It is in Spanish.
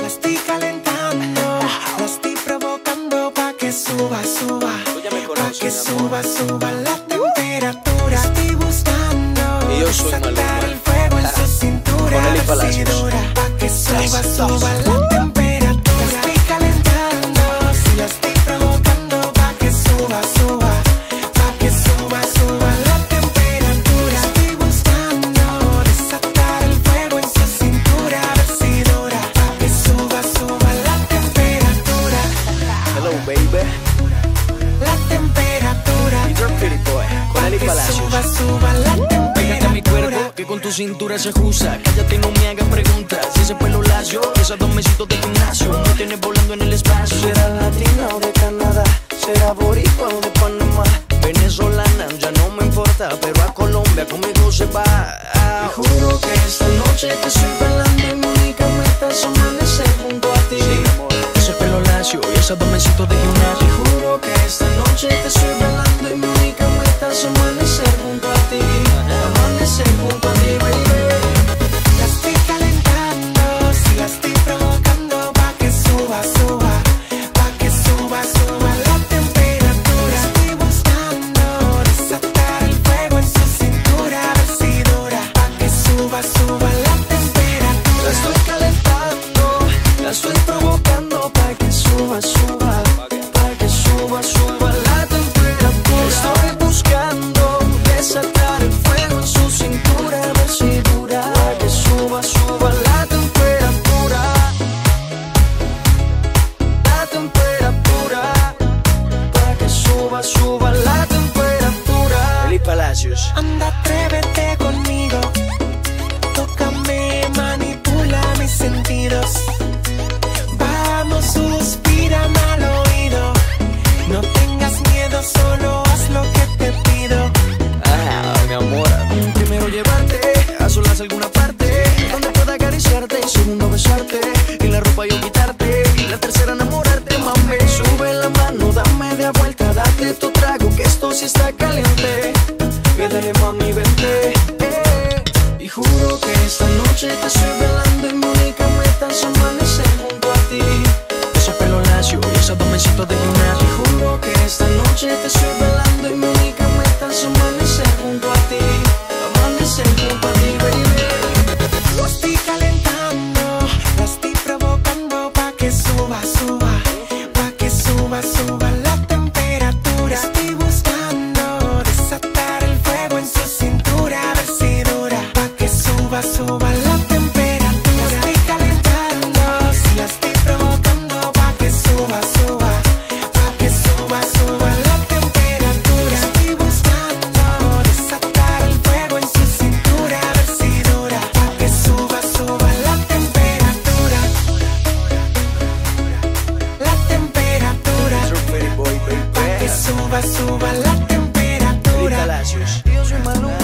La estoy calentando, la estoy provocando pa' que suba, suba. Pa' que suba, suba la temperatura. Estoy buscando Y yo soy Maluma. el fuego en su cintura. Pa' que suba, suba la temperatura. Palacios. suba, suba la Pégate a mi cuerpo, que con tu cintura se ajusta. Cállate y no me hagan preguntas. Si ese pelo lacio, esos dos mesitos de gimnasio, me tienes volando en el espacio. Será latina o de Canadá, será boricua o de Panamá. Venezolana, ya no me importa, pero a Colombia conmigo se va. Te juro que esta noche te estoy Eli Palacios. Anda, atrévete conmigo. Tócame, manipula mis sentidos. Vamos, suspírame al oído. No tengas miedo, solo haz lo que te pido. Ah, mi amor. Primero llevarte a solas a alguna parte donde pueda acariciarte. Segundo besarte y la ropa yo quitarte. Y la tercera enamorarte, mami. Sube la mano, dame de vuelta, date tu trago, que esto sí está caliente. Pídele mami, vente. eh. Y juro que esta noche te estoy suba, suba la temperatura. Yo soy Maluma.